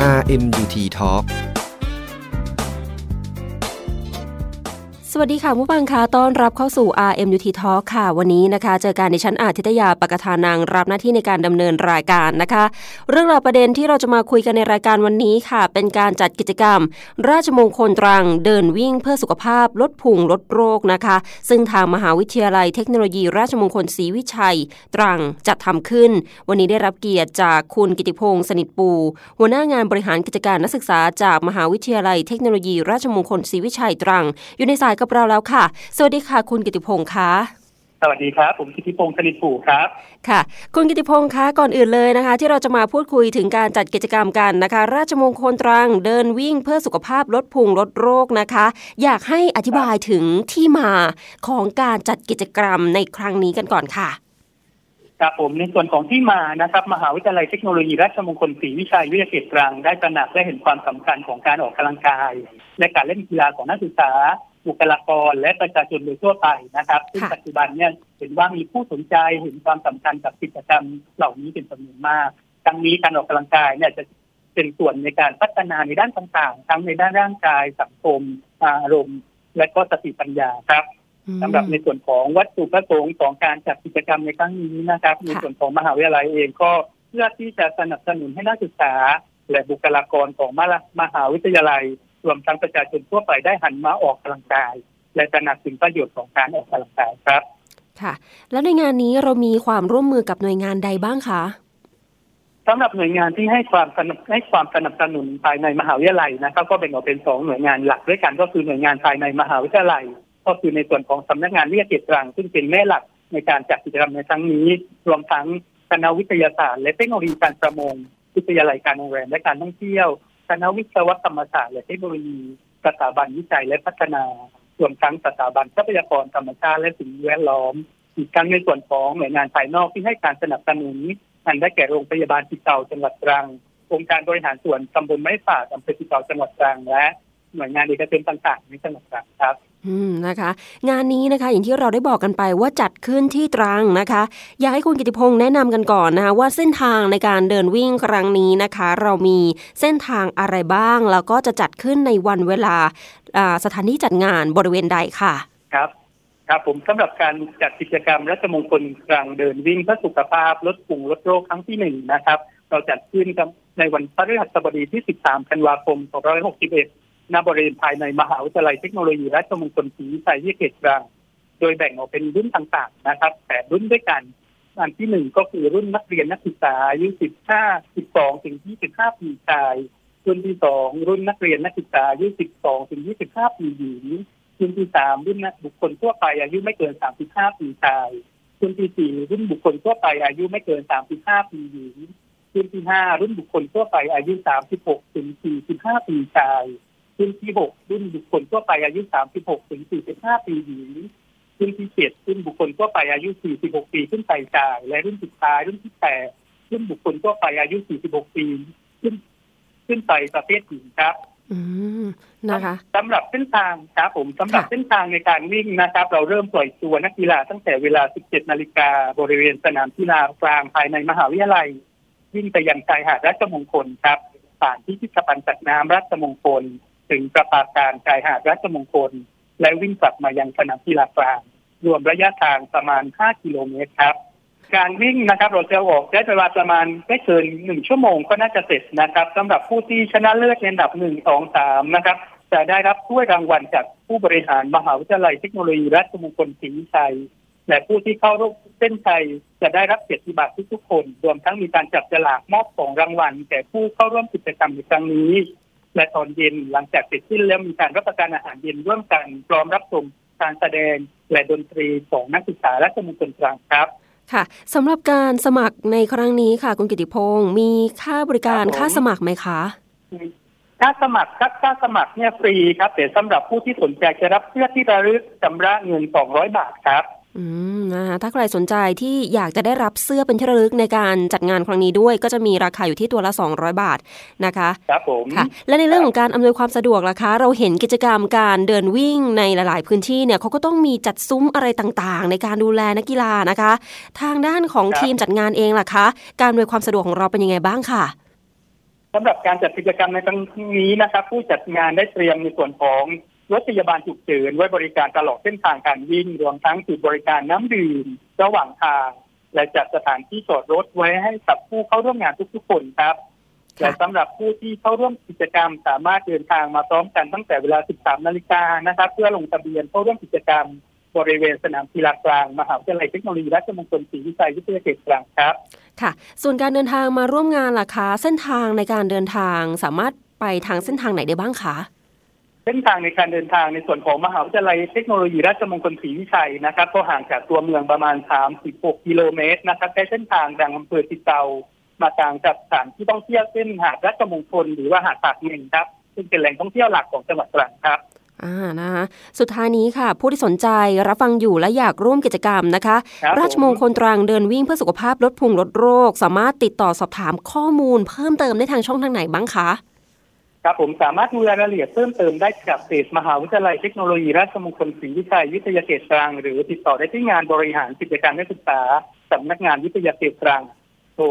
RMUT Talk วัสดีค่ะผู้ฟังคะต้อนรับเข้าสู่ RMUT Talk ค่ะ วันนี้นะคะ เจอการในชั้นอาทิตยาปกทานังรับหน้าที่ในการดำเนินรายการนะคะ เรื่องราวประเด็นที่เราจะมาคุยกันในรายการวันนี้ค่ะ เป็นการจัดกิจกรรม ราชมงคลตรังเดินวิ่งเพื่อสุขภาพลดพุงลดโรคนะคะ ซึ่งทางมหาวิทยาลัยเทคโนโลยี ราชมงคลศรีวิชัย ตรังจัดทำขึ้น วันนี้ได้รับเกียรติจากคุณกิติพงศ์สนิทปูหัวหน้างานบริหารกิจการนักศึกษาจากมหาวิทยาลัยเทคโนโลยี ราชมงคลศรีวิชัยตรัง อยู่ในสายกับเราแล้วค่ะ สวัสดีค่ะ คุณกิติพงศ์คะสวัสดีครับ ผมกิติพงศ์สนิทผูครับ ค่ะ คุณกิติพงศ์คะก่อนอื่นเลยนะคะ ที่เราจะมาพูดคุยถึงการจัดกิจกรรมกันนะคะ ราชมงคลตรังเดินวิ่งเพื่อสุขภาพลดพุงลดโรคนะคะ อยากให้อธิบายถึงที่มาของการจัดกิจกรรมในครั้งนี้กันก่อนค่ะครับผมในส่วนของที่มานะครับ มหาวิทยาลัยเทคโนโลยีราชมงคลศรีวิชัยวิทยาเขตตรังได้ตระหนักและเห็นความสำคัญของการออกกำลังกาย และการเล่นกีฬาของนักศึกษา บุคลากรและประชาชนโดยทั่วไปนะครับซึ่งค่ะปัจจุบันเนี่ยเห็นว่ามีผู้สนใจเห็นความสำคัญกับกิจกรรมเหล่านี้เป็นจำนวนมากทั้งนี้การออกกำลังกายเนี่ยจะเป็นส่วนในการพัฒนาในด้านต่างๆ ทั้งในด้านร่างกายสังคมอารมณ์ และก็สติปัญญาครับสำหรับในส่วนของวัตถุประสงค์ของการจัดกิจกรรมในครั้งนี้นะครับ ในส่วนของมหาวิทยาลัยเองก็เพื่อที่จะสนับสนุนให้นักศึกษา และบุคลากรของมหามหาวิทยาลัย รวมทั้งประชาชนทั่วไปได้หันมาออกกำลังกาย และตระหนักถึงประโยชน์ของการออกกำลังกายครับ ค่ะ แล้วในงานนี้เรามีความร่วมมือกับหน่วยงานใดบ้างคะสำหรับหน่วยงานที่ให้ความสนับให้ความสนับสนุนภายในมหาวิทยาลัยนะครับ ก็แบ่งออกเป็นสองหน่วยงานหลักด้วยกันก็คือหน่วยงานภายในมหาวิทยาลัย ก็คือในส่วนของสำนักงานวิทยาเขตตรัง ซึ่งเป็นแม่หลักในการจัดกิจกรรมในครั้งนี้ รวมทั้งคณะวิทยาศาสตร์ และเทคโนโลยีการประมงวิทยาลัยการโรงแรมและการท่องเที่ยว คณะวิศวกรรมศาสตร์และเทคโนโลยีสถาบันวิจัยและพัฒนารวมทั้งสถาบันทรัพยากรธรรมชาติและสิ่งแวดล้อม อีกทั้งในส่วนของหน่วยงานภายนอกที่ให้การสนับสนุนอันได้แก่โรงพยาบาลติเตาจังหวัดตรัง องค์การบริหารส่วนตำบลไม้ป่าอำเภอติเตาจังหวัดตรังและ หน่วยงานเอกชนต่างๆในจังหวัดตรังครับอืมนะคะ งานนี้นะคะอย่างที่เราได้บอกกันไปว่าจัดขึ้นที่ตรังนะคะ อยากให้คุณกิติพงศ์แนะนำกันก่อนนะคะว่าเส้นทางในการเดินวิ่งครั้งนี้นะคะ เรามีเส้นทางอะไรบ้าง แล้วก็จะจัดขึ้นในวันเวลาอ่าสถานที่จัดงานบริเวณใดค่ะครับครับผมสำหรับการจัดกิจกรรมรัชมงคลกลางเดินวิ่งเพื่อสุขภาพลดปุ่งลดโรคครั้งที่หนึ่งนะครับ เราจัดขึ้นครับในวันพฤหัสบดีที่ 13 ธันวาคม 2561 ณบริเวณภายในมหาวิทยาลัยเทคโนโลยีราชมงคลศรีวิชัยวิทยาเขตรังโดยแบ่งออกเป็นรุ่นต่างๆ นะครับแปดรุ่นด้วยกัน อันที่หนึ่งก็คือรุ่นนักเรียนนักศึกษาอายุ15 12ถึง25ปีชาย รุ่นที่สองรุ่นนักเรียนนักศึกษาอายุ12ถึง25ปีหญิง รุ่นที่สามรุ่นบุคคลทั่วไปอายุไม่เกิน35ปีชาย รุ่นที่สี่รุ่นบุคคลทั่วไปอายุไม่เกิน35ปีหญิง รุ่นที่ห้ารุ่นบุคคลทั่วไปอายุ36ถึง45ปีชาย รุ่นที่หกรุ่นบุคคลทั่วไปอายุ 36 ถึง 45 ปีหญิงรุ่นที่เจ็ดรุ่นบุคคลทั่วไปอายุ 46 ปีขึ้นไปชาย และรุ่นสุดท้ายรุ่นที่แปดรุ่นบุคคลทั่วไปอายุ 46 ปีขึ้นขึ้นไปประเภทหญิงครับอืมนะคะสำหรับเส้นทางครับผมสำหรับค่ะเส้นทางในการวิ่งนะครับ เราเริ่มปล่อยตัวนักกีฬาตั้งแต่เวลา 17 นาฬิกาบริเวณสนามกีฬากลางภายในมหาวิทยาลัย วิ่งไปยังชายหาดราชมงคลครับผ่านที่พิพิธภัณฑ์สัตว์น้ำราชมงคล ถึงประภาการชายหาดราชมงคล และวิ่งกลับมายังสนามกีฬากลาง รวมระยะทางประมาณ 5 กิโลเมตรครับ การวิ่งนะครับเราจะออกใช้เวลาประมาณไม่เกินหนึ่งชั่วโมงก็น่าจะเสร็จนะครับสำหรับผู้ที่ชนะเลิศในอันดับหนึ่งสองสามนะครับจะได้รับถ้วยรางวัลจากผู้บริหารมหาวิทยาลัยเทคโนโลยีราชมงคลศรีชัยและผู้ที่เข้าร่วมเส้นชัยจะได้รับเกียรติบัตรทุกๆคน รวมทั้งมีการจับฉลากมอบของรางวัลแก่ผู้เข้าร่วมกิจกรรมในครั้งนี้ และตอนเย็นหลังจากเสร็จสิ้นแล้วมีการรับประทานอาหารเย็นร่วมกันพร้อมรับชมการแสดงและดนตรีของนักศึกษาราชมงคลตรังครับค่ะสำหรับการสมัครในครั้งนี้ค่ะ คุณกิติพงศ์มีค่าบริการครับผมค่าสมัครไหมคะค่าสมัครครับค่าสมัครเนี่ยฟรีครับแต่สำหรับผู้ที่สนใจจะรับเสื้อที่ระลึกชำระเงิน 200 บาทครับ อืมนะคะถ้าใครสนใจที่อยากจะได้รับเสื้อเป็นที่ระลึกในการจัดงานครั้งนี้ด้วย ก็จะมีราคาอยู่ที่ตัวละ 200 บาทนะคะครับผมค่ะและในเรื่องของการอำนวยความสะดวกล่ะคะ เราเห็นกิจกรรมการเดินวิ่งในหลาย ๆ พื้นที่เนี่ยเขาก็ต้องมีจัดซุ้มอะไรต่างๆ ในการดูแลนักกีฬานะคะ ทางด้านของครับทีมจัดงานเองล่ะคะ การอำนวยความสะดวกของเราเป็นยังไงบ้างค่ะสำหรับการจัดกิจกรรมในครั้งนี้นะครับ ผู้จัดงานได้เตรียมในส่วนของ รถพยาบาลฉุกเฉินไว้บริการตลอดเส้นทางการวิ่งรวมทั้งจุดบริการน้ำดื่มระหว่างทาง และจัดสถานที่จอดรถไว้ให้กับผู้เข้าร่วมงานทุกๆคนครับและสำหรับผู้ที่เข้าร่วมกิจกรรมสามารถเดินทางมาพร้อมกันตั้งแต่เวลา 13 นาฬิกานะครับ เพื่อลงทะเบียนเข้าร่วมกิจกรรมบริเวณสนามกีฬากลาง มหาวิทยาลัยเทคโนโลยีราชมงคลศรีวิชัยวิทยาเขตกลางครับ ค่ะ ส่วนการเดินทางมาร่วมงานล่ะคะเส้นทางในการเดินทางสามารถไปทางเส้นทางไหนได้บ้างคะ เส้นทางในการเดินทางในส่วนของมหาวิทยาลัยเทคโนโลยีราชมงคลศรีวิชัยนะครับ ก็ห่างจากตัวเมืองประมาณ 36 กิโลเมตรนะครับใช้เส้นทางดังอำเภอติเตา มาต่างจากสถานที่ท่องเที่ยวเส้นหาดราชมงคลหรือว่าหาดปากเมงครับ ซึ่งเป็นแหล่งท่องเที่ยวหลักของจังหวัดตรังครับอ่านะคะสุดท้ายนี้ค่ะ ผู้ที่สนใจรับฟังอยู่และอยากร่วมกิจกรรมนะคะครับราชมงคลตรังเดินวิ่งเพื่อสุขภาพลดพุงลดโรค สามารถติดต่อสอบถามข้อมูลเพิ่มเติมได้ทางช่องทางไหนบ้างคะ ครับผมสามารถดูรายละเอียดเพิ่มเติมได้จากเพจมหาวิทยาลัยเทคโนโลยีราชมงคลศรีวิชัยวิทยาเขตตรังหรือติดต่อได้ที่งานบริหารกิจการนักศึกษาสำนักงานวิทยาเขตตรังโทร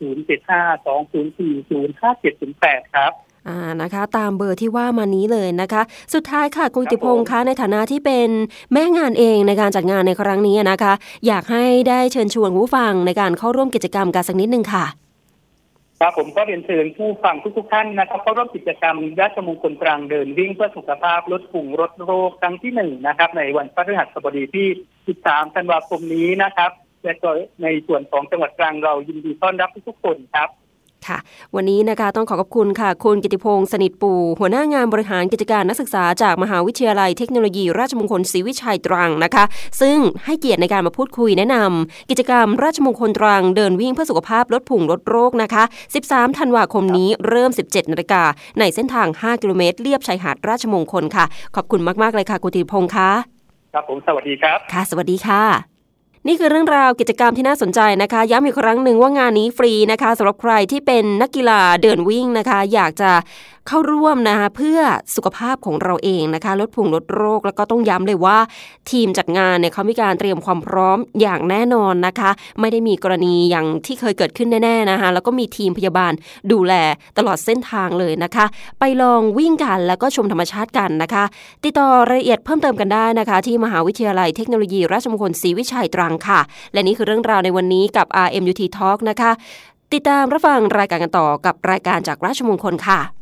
075-204-0578ครับอ่านะคะ ตามเบอร์ที่ว่ามานี้เลยนะคะ สุดท้ายค่ะคุณกิติพงศ์คะในฐานะที่เป็นแม่งานเองในการจัดงานในครั้งนี้นะคะ อยากให้ได้เชิญชวนผู้ฟังในการเข้าร่วมกิจกรรมกันสักนิดนึงค่ะ ครับผมก็เรียนเชิญผู้ฟังทุกๆท่านนะครับเข้าร่วมกิจกรรมราชมงคลตรังเดินวิ่งเพื่อสุขภาพลดปุ่งลดโรคครั้งที่หนึ่งนะครับ ในวันพฤหัสบดีที่ 13 ธันวาคมนี้นะครับและในส่วนของจังหวัดตรังเรายินดีต้อนรับทุกๆคนครับ ค่ะ วันนี้นะคะต้องขอขอบคุณค่ะ คุณกิติพงศ์สนิทปูหัวหน้างานบริหารกิจการนักศึกษาจากมหาวิทยาลัยเทคโนโลยีราชมงคลศรีวิชัยตรังนะคะ ซึ่งให้เกียรติในการมาพูดคุยแนะนำกิจกรรมราชมงคลตรังเดินวิ่งเพื่อสุขภาพลดผุ่งลดโรคนะคะ 13 ธันวาคมนี้เริ่ม 17นาฬิกาในเส้นทาง 5 กิโลเมตรเลียบชายหาดราชมงคลค่ะ ขอบคุณมาก ๆ เลยค่ะคุณกิติพงศ์ค่ะครับผมสวัสดีครับ ค่ะ สวัสดีค่ะ นี่คือเรื่องราวกิจกรรมที่น่าสนใจนะคะ ย้ำอีกครั้งหนึ่งว่างานนี้ฟรีนะคะสำหรับใครที่เป็นนักกีฬาเดินวิ่งนะคะ อยากจะ เข้าร่วมนะคะเพื่อสุขภาพของเราเองนะคะลดพุงลดโรคแล้วก็ต้องย้ำเลยว่า ทีมจัดงานเนี่ยเขามีการเตรียมความพร้อมอย่างแน่นอนนะคะ ไม่ได้มีกรณีอย่างที่เคยเกิดขึ้นแน่ๆนะคะแล้วก็มีทีมพยาบาลดูแลตลอดเส้นทางเลยนะคะ ไปลองวิ่งกันแล้วก็ชมธรรมชาติกันนะคะ ติดต่อรายละเอียดเพิ่มเติมกันได้นะคะ ที่มหาวิทยาลัยเทคโนโลยีราชมงคลศรีวิชัยตรังค่ะ และนี่คือเรื่องราวในวันนี้กับ RMUT Talk นะคะ ติดตามรับฟังรายการกันต่อกับรายการจากราชมงคลค่ะ